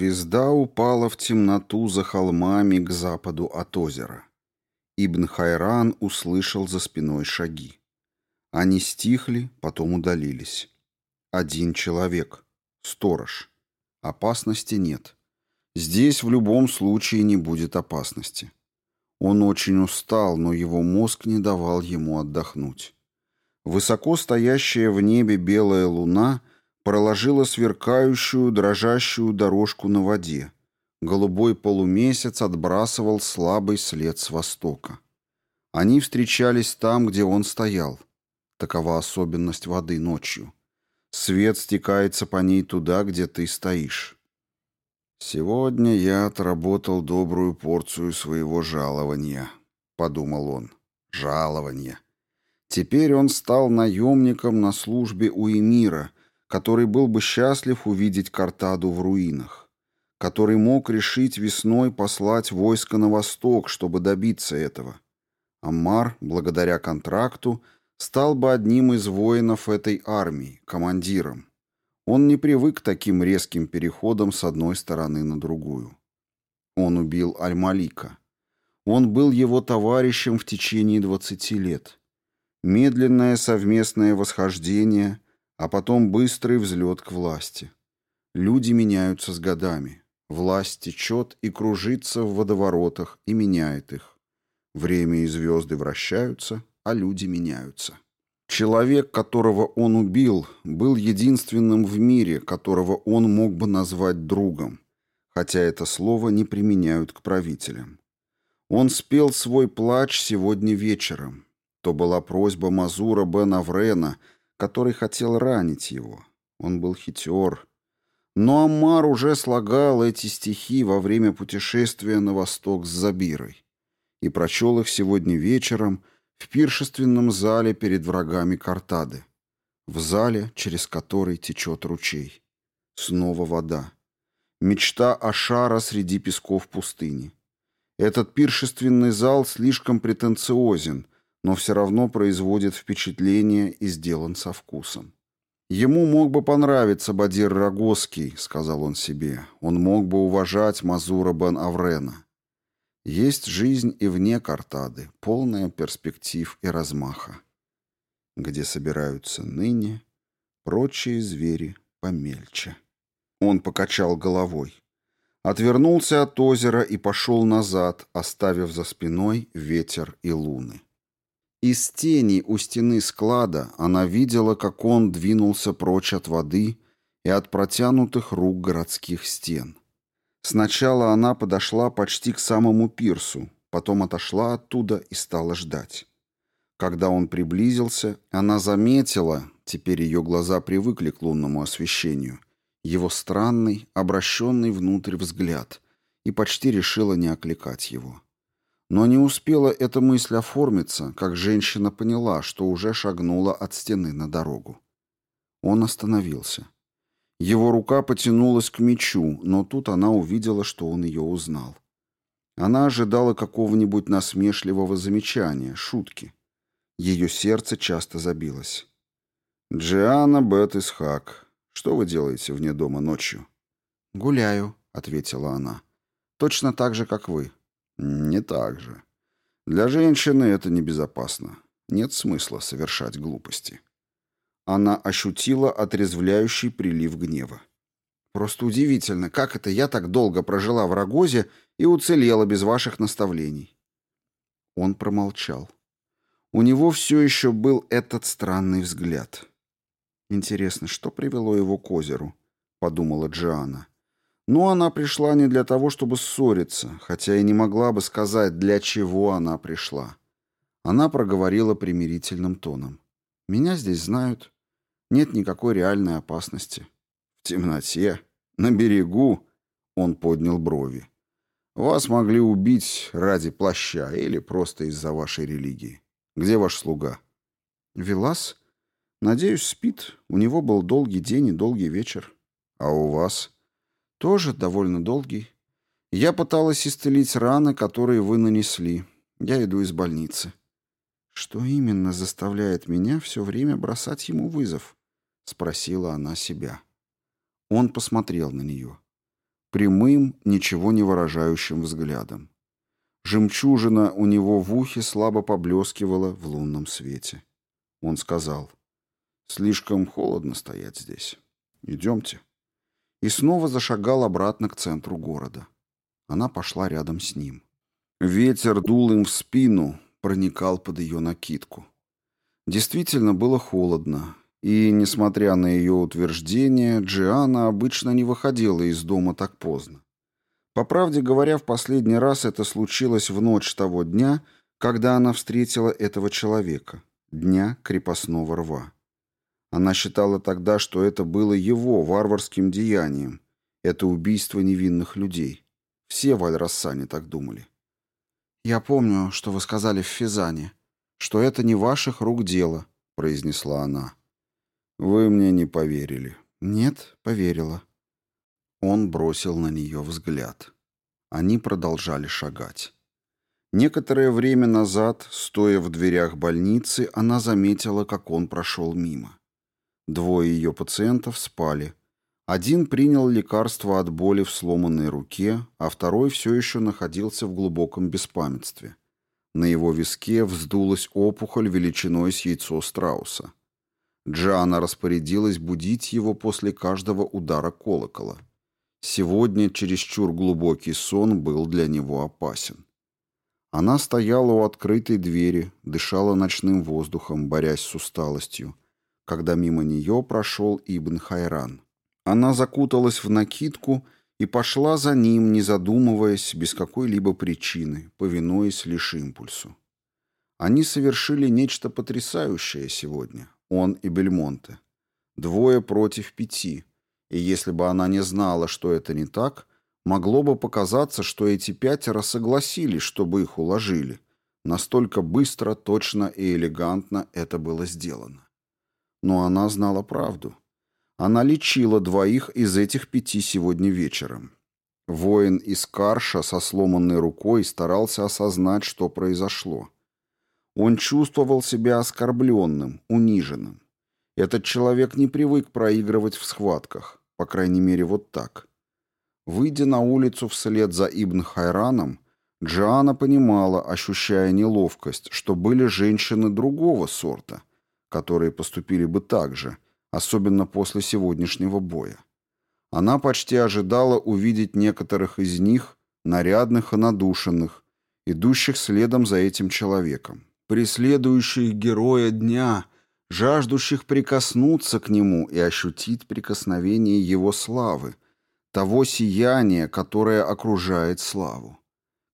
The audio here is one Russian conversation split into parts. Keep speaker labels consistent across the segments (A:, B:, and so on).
A: Звезда упала в темноту за холмами к западу от озера. Ибн Хайран услышал за спиной шаги. Они стихли, потом удалились. Один человек. Сторож. Опасности нет. Здесь в любом случае не будет опасности. Он очень устал, но его мозг не давал ему отдохнуть. Высоко стоящая в небе белая луна проложила сверкающую, дрожащую дорожку на воде. Голубой полумесяц отбрасывал слабый след с востока. Они встречались там, где он стоял. Такова особенность воды ночью. Свет стекается по ней туда, где ты стоишь. «Сегодня я отработал добрую порцию своего жалования», — подумал он. «Жалование». Теперь он стал наемником на службе у эмира, который был бы счастлив увидеть Картаду в руинах, который мог решить весной послать войско на восток, чтобы добиться этого. Аммар, благодаря контракту, стал бы одним из воинов этой армии, командиром. Он не привык к таким резким переходам с одной стороны на другую. Он убил Аль-Малика. Он был его товарищем в течение 20 лет. Медленное совместное восхождение, а потом быстрый взлет к власти. Люди меняются с годами. Власть течет и кружится в водоворотах и меняет их. Время и звезды вращаются, а люди меняются. Человек, которого он убил, был единственным в мире, которого он мог бы назвать другом, хотя это слово не применяют к правителям. Он спел свой плач сегодня вечером. То была просьба Мазура бен Аврена, который хотел ранить его. Он был хитер. Но Аммар уже слагал эти стихи во время путешествия на восток с Забирой и прочел их сегодня вечером – в пиршественном зале перед врагами Картады, в зале, через который течет ручей. Снова вода. Мечта Ашара среди песков пустыни. Этот пиршественный зал слишком претенциозен, но все равно производит впечатление и сделан со вкусом. «Ему мог бы понравиться Бадир Рогоский», — сказал он себе. «Он мог бы уважать Мазура бен Аврена. Есть жизнь и вне Картады, полная перспектив и размаха, где собираются ныне прочие звери помельче. Он покачал головой, отвернулся от озера и пошел назад, оставив за спиной ветер и луны. Из тени у стены склада она видела, как он двинулся прочь от воды и от протянутых рук городских стен. Сначала она подошла почти к самому пирсу, потом отошла оттуда и стала ждать. Когда он приблизился, она заметила, теперь ее глаза привыкли к лунному освещению, его странный, обращенный внутрь взгляд, и почти решила не окликать его. Но не успела эта мысль оформиться, как женщина поняла, что уже шагнула от стены на дорогу. Он остановился. Его рука потянулась к мечу, но тут она увидела, что он ее узнал. Она ожидала какого-нибудь насмешливого замечания, шутки. Ее сердце часто забилось. «Джиана Бет Исхак, что вы делаете вне дома ночью?» «Гуляю», — ответила она. «Точно так же, как вы». «Не так же. Для женщины это небезопасно. Нет смысла совершать глупости». Она ощутила отрезвляющий прилив гнева. «Просто удивительно, как это я так долго прожила в Рогозе и уцелела без ваших наставлений?» Он промолчал. У него все еще был этот странный взгляд. «Интересно, что привело его к озеру?» — подумала Джиана. Но она пришла не для того, чтобы ссориться, хотя и не могла бы сказать, для чего она пришла. Она проговорила примирительным тоном. «Меня здесь знают. Нет никакой реальной опасности. В темноте, на берегу, он поднял брови. Вас могли убить ради плаща или просто из-за вашей религии. Где ваш слуга? Велас? Надеюсь, спит. У него был долгий день и долгий вечер. А у вас? Тоже довольно долгий. Я пыталась исцелить раны, которые вы нанесли. Я иду из больницы. Что именно заставляет меня все время бросать ему вызов? — спросила она себя. Он посмотрел на нее. прямым, ничего не выражающим взглядом. Жемчужина у него в ухе слабо поблескивала в лунном свете. Он сказал, «Слишком холодно стоять здесь. Идемте». И снова зашагал обратно к центру города. Она пошла рядом с ним. Ветер дул им в спину, проникал под ее накидку. Действительно было холодно, и, несмотря на ее утверждение, Джиана обычно не выходила из дома так поздно. По правде говоря, в последний раз это случилось в ночь того дня, когда она встретила этого человека, дня крепостного рва. Она считала тогда, что это было его варварским деянием, это убийство невинных людей. Все в Аль-Рассане так думали. «Я помню, что вы сказали в Физане, что это не ваших рук дело», — произнесла она. «Вы мне не поверили». «Нет, поверила». Он бросил на нее взгляд. Они продолжали шагать. Некоторое время назад, стоя в дверях больницы, она заметила, как он прошел мимо. Двое ее пациентов спали. Один принял лекарство от боли в сломанной руке, а второй все еще находился в глубоком беспамятстве. На его виске вздулась опухоль величиной с яйцо страуса. Джана распорядилась будить его после каждого удара колокола. Сегодня чересчур глубокий сон был для него опасен. Она стояла у открытой двери, дышала ночным воздухом, борясь с усталостью, когда мимо нее прошел Ибн Хайран. Она закуталась в накидку и пошла за ним, не задумываясь, без какой-либо причины, повинуясь лишь импульсу. Они совершили нечто потрясающее сегодня он и Бельмонте. Двое против пяти. И если бы она не знала, что это не так, могло бы показаться, что эти пятеро согласились, чтобы их уложили. Настолько быстро, точно и элегантно это было сделано. Но она знала правду. Она лечила двоих из этих пяти сегодня вечером. Воин из Карша со сломанной рукой старался осознать, что произошло. Он чувствовал себя оскорбленным, униженным. Этот человек не привык проигрывать в схватках, по крайней мере вот так. Выйдя на улицу вслед за Ибн Хайраном, Джоанна понимала, ощущая неловкость, что были женщины другого сорта, которые поступили бы так же, особенно после сегодняшнего боя. Она почти ожидала увидеть некоторых из них, нарядных и надушенных, идущих следом за этим человеком преследующих героя дня, жаждущих прикоснуться к нему и ощутить прикосновение его славы, того сияния, которое окружает славу.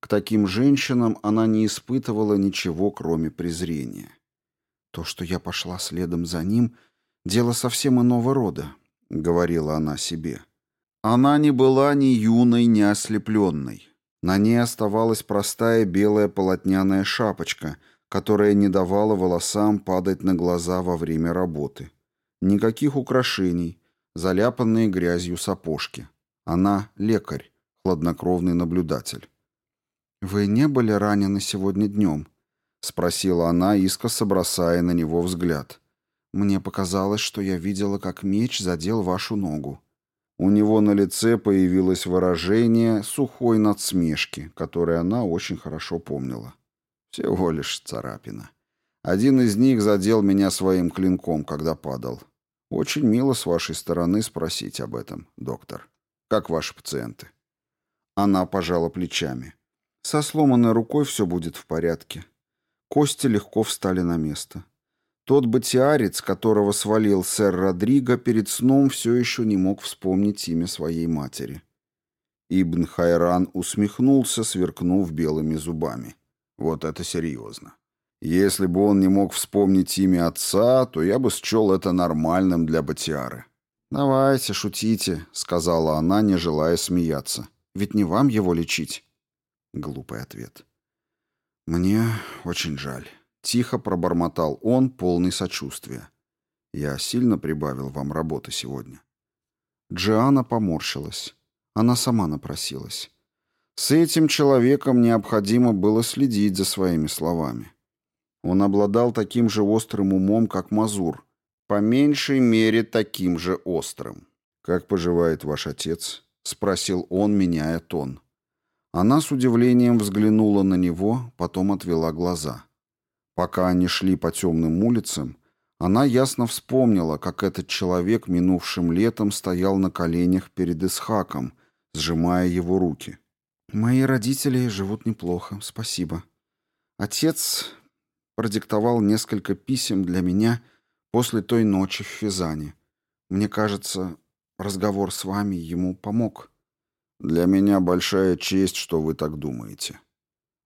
A: К таким женщинам она не испытывала ничего, кроме презрения. «То, что я пошла следом за ним, дело совсем иного рода», — говорила она себе. Она не была ни юной, ни ослепленной. На ней оставалась простая белая полотняная шапочка — которая не давала волосам падать на глаза во время работы. Никаких украшений, заляпанные грязью сапожки. Она лекарь, хладнокровный наблюдатель. «Вы не были ранены сегодня днем?» — спросила она, искоса бросая на него взгляд. «Мне показалось, что я видела, как меч задел вашу ногу». У него на лице появилось выражение сухой надсмешки, которое она очень хорошо помнила. Всего лишь царапина. Один из них задел меня своим клинком, когда падал. Очень мило с вашей стороны спросить об этом, доктор. Как ваши пациенты? Она пожала плечами. Со сломанной рукой все будет в порядке. Кости легко встали на место. Тот батиарец, которого свалил сэр Родриго, перед сном все еще не мог вспомнить имя своей матери. Ибн Хайран усмехнулся, сверкнув белыми зубами. Вот это серьезно. Если бы он не мог вспомнить имя отца, то я бы счел это нормальным для Батиары. «Давайте, шутите», — сказала она, не желая смеяться. «Ведь не вам его лечить». Глупый ответ. «Мне очень жаль», — тихо пробормотал он, полный сочувствия. «Я сильно прибавил вам работы сегодня». Джиана поморщилась. Она сама напросилась. С этим человеком необходимо было следить за своими словами. Он обладал таким же острым умом, как Мазур, по меньшей мере таким же острым. «Как поживает ваш отец?» — спросил он, меняя тон. Она с удивлением взглянула на него, потом отвела глаза. Пока они шли по темным улицам, она ясно вспомнила, как этот человек минувшим летом стоял на коленях перед Исхаком, сжимая его руки. «Мои родители живут неплохо, спасибо. Отец продиктовал несколько писем для меня после той ночи в Физане. Мне кажется, разговор с вами ему помог».
B: «Для меня большая честь, что вы так думаете».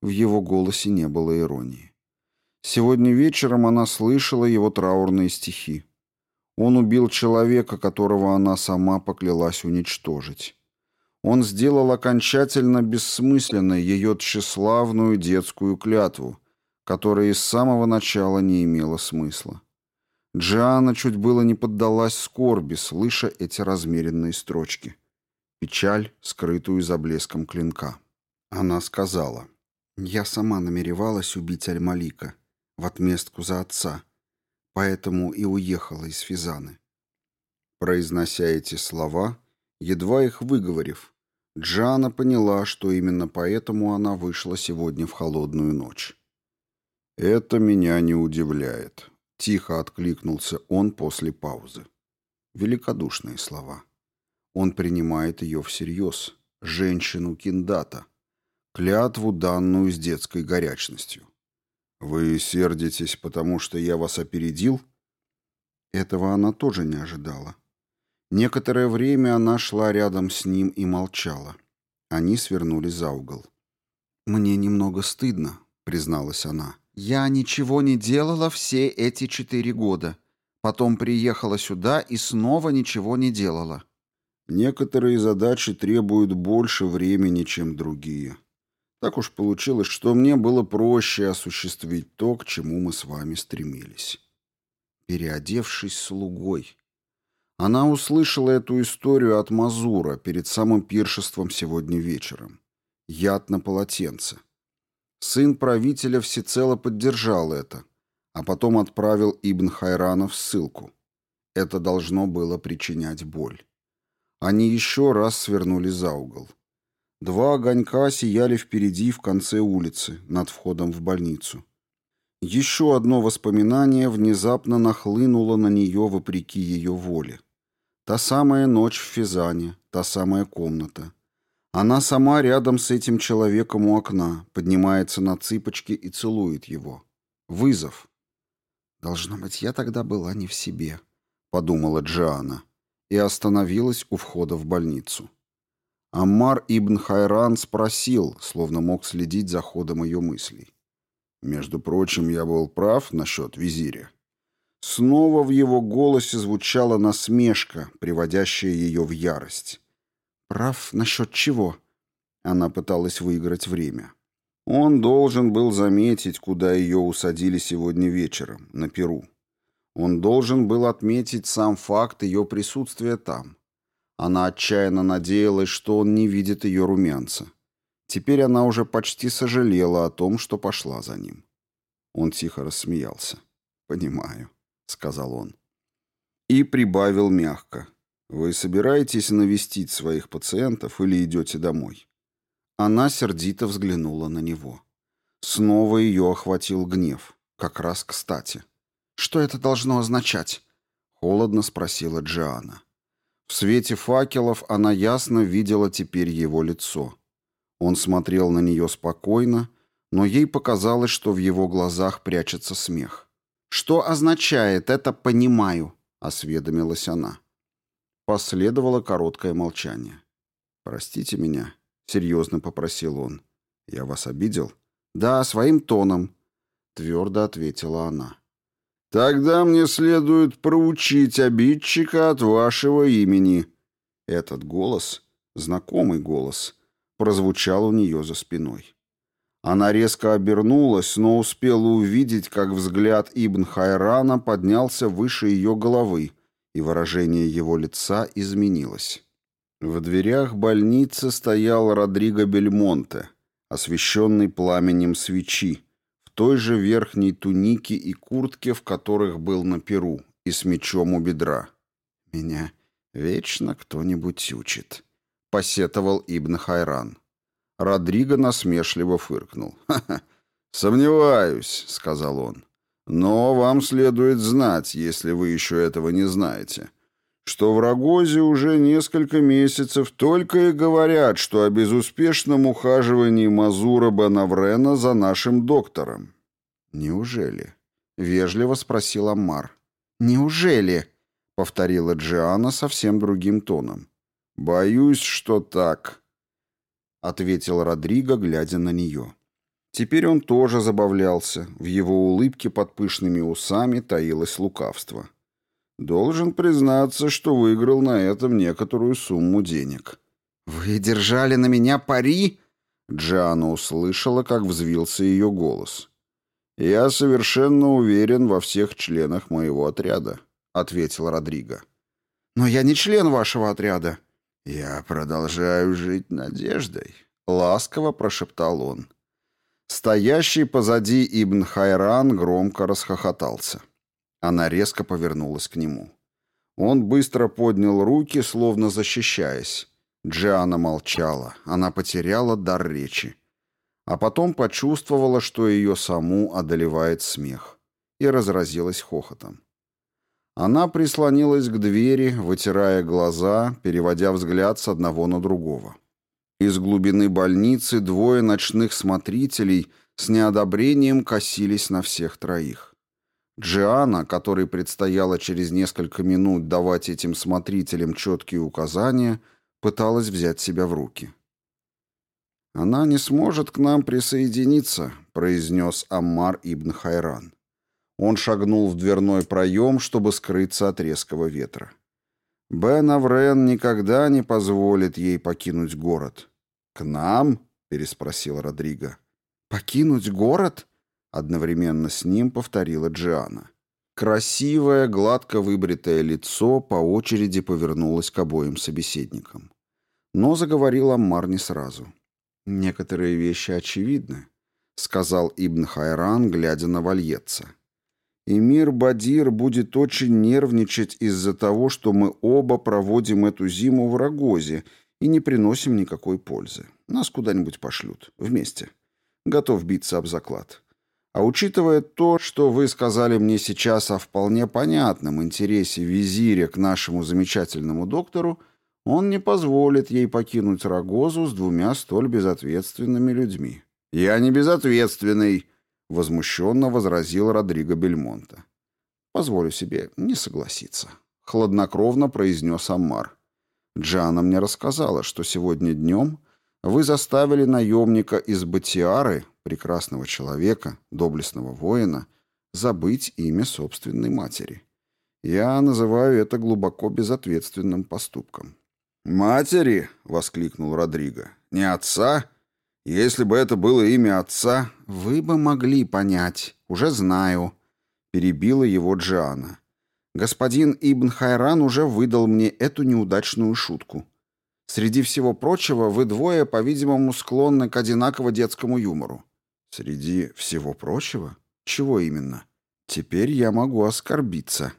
A: В его голосе не было иронии. Сегодня вечером она слышала его траурные стихи. Он убил человека, которого она сама поклялась уничтожить. Он сделал окончательно бессмысленной ее тщеславную детскую клятву, которая из самого начала не имела смысла. Джиана чуть было не поддалась скорби, слыша эти размеренные строчки. Печаль, скрытую за блеском клинка. Она сказала, «Я сама намеревалась убить Аль-Малика в отместку за отца, поэтому и уехала из Физаны». Произнося эти слова, едва их выговорив, Джана поняла, что именно поэтому она вышла сегодня в холодную ночь.
B: «Это меня не удивляет», — тихо откликнулся он после паузы.
A: Великодушные слова. Он принимает ее всерьез, женщину Киндата, клятву, данную с детской горячностью.
B: «Вы сердитесь, потому что я вас опередил?»
A: Этого она тоже не ожидала. Некоторое время она шла рядом с ним и молчала. Они свернули за угол. «Мне немного стыдно», — призналась она. «Я ничего не делала все эти четыре года. Потом приехала сюда и снова ничего не делала.
B: Некоторые задачи требуют больше времени, чем другие. Так уж получилось, что мне было проще осуществить то, к чему мы с вами стремились.
A: Переодевшись слугой. Она услышала эту историю от Мазура перед самым пиршеством сегодня вечером. Яд на полотенце. Сын правителя всецело поддержал это, а потом отправил Ибн Хайрана в ссылку. Это должно было причинять боль. Они еще раз свернули за угол. Два огонька сияли впереди в конце улицы, над входом в больницу. Еще одно воспоминание внезапно нахлынуло на нее вопреки ее воле. Та самая ночь в Физане, та самая комната. Она сама рядом с этим человеком у окна, поднимается на цыпочки и целует его. Вызов. «Должно быть, я тогда была не в себе», — подумала Джиана и остановилась у входа в больницу. Аммар ибн Хайран спросил, словно мог следить за ходом ее мыслей.
B: «Между прочим, я был прав насчет визиря».
A: Снова в его голосе звучала насмешка, приводящая ее в ярость. «Прав насчет чего?» Она пыталась выиграть время. Он должен был заметить, куда ее усадили сегодня вечером, на Перу. Он должен был отметить сам факт ее присутствия там. Она отчаянно надеялась, что он не видит ее румянца. Теперь она уже почти сожалела о том, что пошла за ним. Он тихо рассмеялся. «Понимаю», — сказал он. И прибавил мягко. «Вы собираетесь навестить своих пациентов или идете домой?» Она сердито взглянула на него. Снова ее охватил гнев. Как раз кстати. «Что это должно означать?» — холодно спросила Джиана. В свете факелов она ясно видела теперь его лицо. Он смотрел на нее спокойно, но ей показалось, что в его глазах прячется смех. «Что означает это «понимаю»?» — осведомилась она. Последовало короткое молчание. «Простите меня», — серьезно попросил он. «Я вас обидел?» «Да, своим тоном», — твердо ответила она. Тогда мне следует проучить обидчика от вашего имени. Этот голос, знакомый голос, прозвучал у нее за спиной. Она резко обернулась, но успела увидеть, как взгляд Ибн Хайрана поднялся выше ее головы, и выражение его лица изменилось. В дверях больницы стоял Родриго Бельмонте, освещенный пламенем свечи, той же верхней тунике и куртке, в которых был на перу, и с мечом у бедра. «Меня вечно кто-нибудь учит», — посетовал Ибн Хайран. Родриго насмешливо фыркнул. «Ха-ха, сомневаюсь», — сказал он. «Но вам следует знать, если вы еще этого не знаете, что в Рогозе уже несколько месяцев только и говорят, что о безуспешном ухаживании Мазура Бенаврена за нашим доктором». «Неужели?» — вежливо спросил Аммар. «Неужели?» — повторила Джиана совсем другим тоном. «Боюсь, что так», — ответил Родриго, глядя на нее. Теперь он тоже забавлялся. В его улыбке под пышными усами таилось лукавство. «Должен признаться, что выиграл на этом некоторую сумму денег».
B: «Вы держали на меня пари?»
A: Джиана услышала, как взвился ее голос. «Я совершенно уверен во всех членах моего отряда», — ответил Родриго.
B: «Но я не член вашего отряда»,
A: «Я продолжаю жить надеждой», — ласково прошептал он. Стоящий позади Ибн Хайран громко расхохотался. Она резко повернулась к нему. Он быстро поднял руки, словно защищаясь. Джиана молчала. Она потеряла дар речи. А потом почувствовала, что ее саму одолевает смех. И разразилась хохотом. Она прислонилась к двери, вытирая глаза, переводя взгляд с одного на другого. Из глубины больницы двое ночных смотрителей с неодобрением косились на всех троих. Джиана, которой предстояло через несколько минут давать этим смотрителям четкие указания, пыталась взять себя в руки. «Она не сможет к нам присоединиться», — произнес Аммар ибн Хайран. Он шагнул в дверной проем, чтобы скрыться от резкого ветра. Бен Аврен никогда не позволит ей покинуть город. «К нам?» — переспросил Родриго.
B: «Покинуть город?»
A: — одновременно с ним повторила Джиана. Красивое, гладко выбритое лицо по очереди повернулось к обоим собеседникам. Но заговорил Аммар не сразу. «Некоторые вещи очевидны», — сказал Ибн Хайран, глядя на вальетца. И мир Бадир будет очень нервничать из-за того, что мы оба проводим эту зиму в Рогозе и не приносим никакой пользы. Нас куда-нибудь пошлют. Вместе. Готов биться об заклад. А учитывая то, что вы сказали мне сейчас о вполне понятном интересе визиря к нашему замечательному доктору, он не позволит ей покинуть Рогозу с двумя столь безответственными людьми. «Я не безответственный», возмущенно возразил Родриго Бельмонта. Позволю себе не согласиться, хладнокровно произнес Аммар. Джана мне рассказала, что сегодня днем вы заставили наемника из Батиары, прекрасного человека, доблестного воина, забыть имя собственной матери. Я называю это глубоко безответственным поступком. «Матери!» — воскликнул Родриго. «Не отца? Если бы это было имя отца, вы бы могли понять. Уже знаю. Перебила его Джиана. Господин Ибн Хайран уже выдал мне эту неудачную шутку. Среди всего прочего, вы двое, по-видимому, склонны к одинаково детскому юмору. Среди всего прочего? Чего именно? Теперь я могу оскорбиться.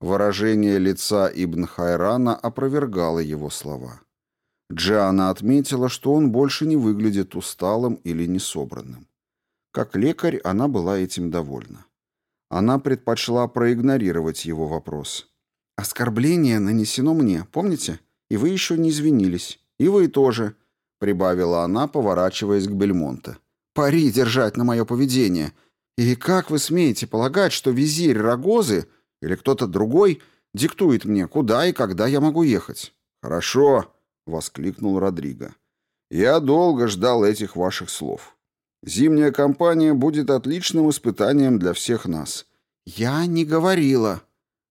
A: Выражение лица Ибн Хайрана опровергало его слова. Джиана отметила, что он больше не выглядит усталым или несобранным. Как лекарь она была этим довольна. Она предпочла проигнорировать его вопрос. «Оскорбление нанесено мне, помните? И вы еще не извинились. И вы тоже», — прибавила она, поворачиваясь к Бельмонте. «Пари держать на мое поведение. И как вы смеете полагать, что визирь Рогозы или кто-то другой диктует мне, куда и когда я могу ехать?» «Хорошо», — воскликнул Родриго. «Я долго ждал этих ваших слов. Зимняя кампания будет отличным испытанием для всех нас». «Я не говорила».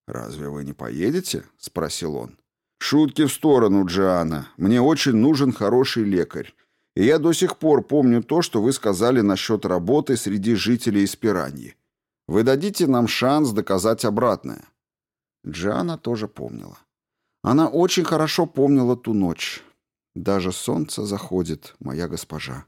A: «Разве вы не поедете?» — спросил он. «Шутки в сторону, Джиана. Мне очень нужен хороший лекарь. И я до сих пор помню то, что вы сказали насчет работы среди жителей Испираньи. Вы дадите нам шанс доказать обратное». Джиана тоже помнила. Она очень хорошо помнила ту ночь. Даже солнце заходит, моя госпожа.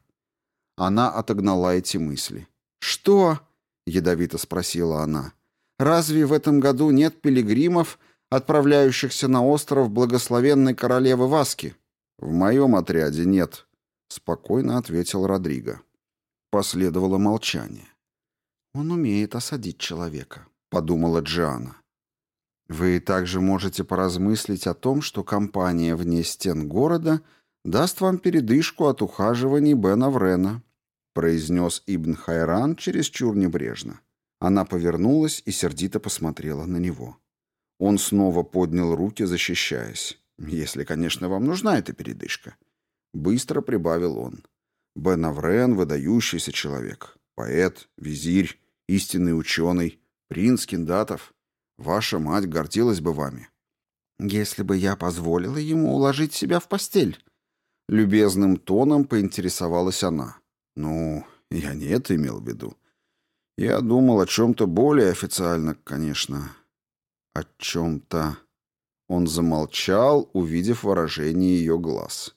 A: Она отогнала эти мысли. «Что?» — ядовито спросила она. «Разве в этом году нет пилигримов, отправляющихся на остров благословенной королевы Васки?»
B: «В моем отряде нет», — спокойно ответил Родриго. Последовало молчание. «Он умеет осадить человека», — подумала Джиана. «Вы также можете поразмыслить о том, что компания вне стен города даст вам передышку от ухаживаний Бена Врена», — произнес Ибн Хайран чересчур небрежно. Она повернулась и сердито посмотрела на него. Он снова поднял руки, защищаясь. «Если, конечно, вам нужна эта передышка». Быстро прибавил он. Бен Аврен — выдающийся человек. Поэт, визирь, истинный ученый, принц Киндатов. Ваша мать гордилась бы вами. Если бы я позволила ему уложить себя в постель. Любезным тоном поинтересовалась она. Ну, я не это имел в виду. Я думал о чем-то более официально, конечно. О чем-то... Он замолчал, увидев выражение ее глаз.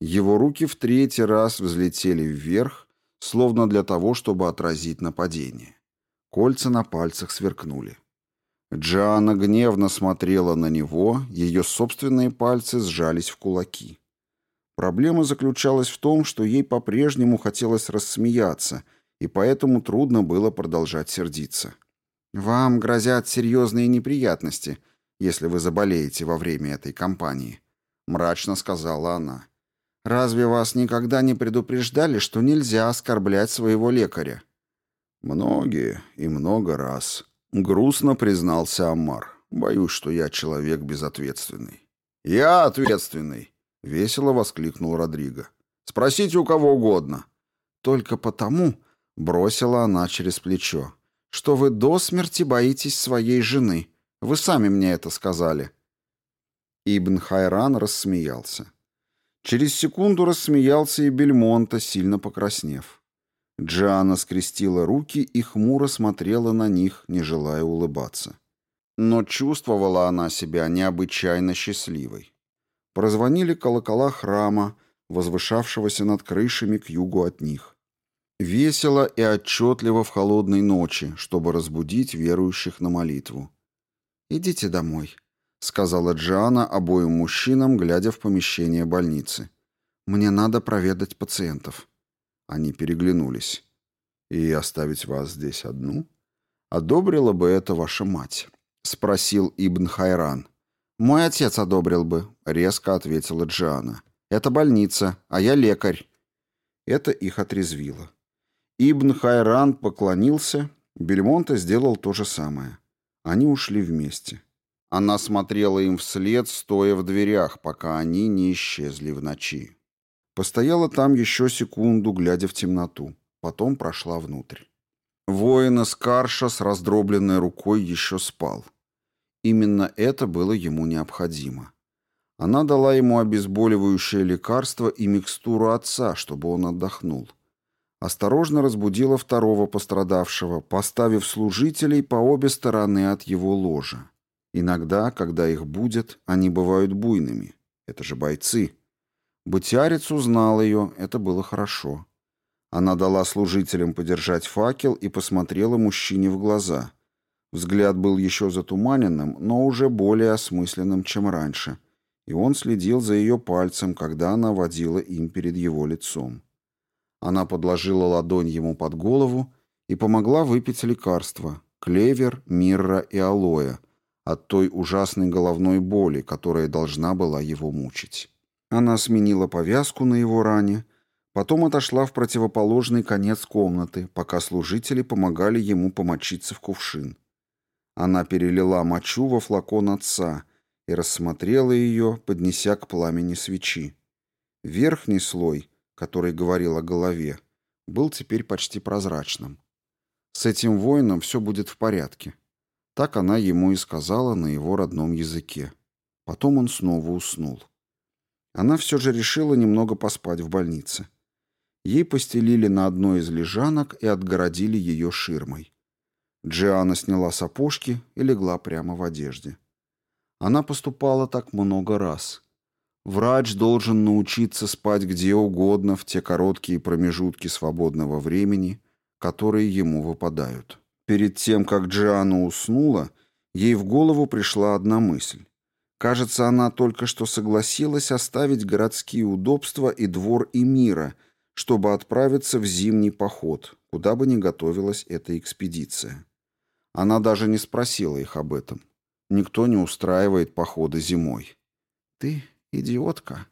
B: Его руки в третий раз взлетели вверх, словно для того, чтобы отразить нападение. Кольца на пальцах сверкнули. Джиана гневно смотрела на него, ее собственные пальцы сжались в кулаки. Проблема заключалась в том, что ей по-прежнему хотелось рассмеяться, и поэтому трудно было продолжать сердиться. «Вам грозят серьезные неприятности», если вы заболеете во время этой кампании», — мрачно сказала она. «Разве вас никогда не предупреждали, что нельзя оскорблять своего лекаря?» «Многие и много раз», — грустно признался Амар. «Боюсь, что я человек безответственный». «Я ответственный!» — весело воскликнул Родриго. «Спросите у кого угодно». «Только потому», — бросила она через плечо, — «что вы до смерти боитесь своей жены». Вы сами мне это сказали». Ибн Хайран рассмеялся. Через секунду рассмеялся и Бельмонта, сильно покраснев. Джиана скрестила руки и хмуро смотрела на них, не желая улыбаться. Но чувствовала она себя необычайно счастливой. Прозвонили колокола храма, возвышавшегося над крышами к югу от них. Весело и отчетливо в холодной ночи, чтобы разбудить верующих на молитву. «Идите домой», — сказала Джиана обоим мужчинам, глядя в помещение больницы. «Мне надо проведать пациентов». Они переглянулись. «И оставить вас здесь одну? Одобрила бы это ваша мать?» — спросил Ибн Хайран. «Мой отец одобрил бы», — резко ответила Джиана. «Это больница, а я лекарь». Это их отрезвило. Ибн Хайран поклонился, Бельмонте сделал то же самое. Они ушли вместе. Она смотрела им вслед, стоя в дверях, пока они не исчезли в ночи. Постояла там еще секунду, глядя в темноту. Потом прошла внутрь. Воин Скарша с раздробленной рукой еще спал. Именно это было ему необходимо. Она дала ему обезболивающее лекарство и микстуру отца, чтобы он отдохнул осторожно разбудила второго пострадавшего, поставив служителей по обе стороны от его ложа. Иногда, когда их будет, они бывают буйными. Это же бойцы. Бытярец узнал ее, это было хорошо. Она дала служителям подержать факел и посмотрела мужчине в глаза. Взгляд был еще затуманенным, но уже более осмысленным, чем раньше, и он следил за ее пальцем, когда она водила им перед его лицом. Она подложила ладонь ему под голову и помогла выпить лекарства – клевер, мирра и алоэ – от той ужасной головной боли, которая должна была его мучить. Она сменила повязку на его ране, потом отошла в противоположный конец комнаты, пока служители помогали ему помочиться в кувшин. Она перелила мочу во флакон отца и рассмотрела ее, поднеся к пламени свечи. Верхний слой – который говорил о голове, был теперь почти прозрачным. С этим воином все будет в порядке. Так она ему и сказала на его родном языке. Потом он снова уснул. Она все же решила немного поспать в больнице. Ей постелили на одной из лежанок и отгородили ее ширмой. Джиана сняла сапожки и легла прямо в одежде. Она поступала так много раз. Врач должен научиться спать где угодно в те короткие промежутки свободного времени, которые ему выпадают. Перед тем, как Джиана уснула, ей в голову пришла одна мысль.
A: Кажется, она только что согласилась оставить городские удобства и двор Эмира, чтобы отправиться в зимний поход, куда бы ни готовилась эта экспедиция. Она даже не спросила их об этом. Никто не устраивает походы зимой. «Ты идиотка»,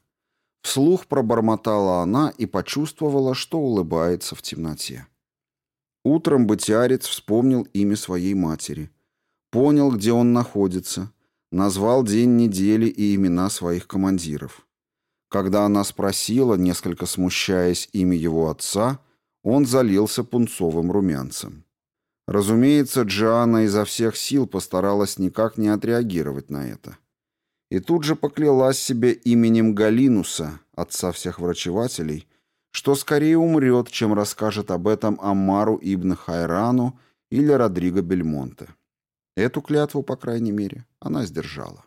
A: Вслух пробормотала она и почувствовала, что улыбается в темноте. Утром Батиарец вспомнил имя своей матери. Понял, где он находится. Назвал день недели и имена своих командиров. Когда она спросила, несколько смущаясь имя его отца, он залился пунцовым румянцем. Разумеется, Джиана изо всех сил постаралась никак не отреагировать на это и тут же поклялась себе именем Галинуса, отца всех врачевателей, что скорее умрет, чем расскажет об этом Амару ибн Хайрану или Родриго Бельмонте. Эту клятву, по крайней мере, она сдержала.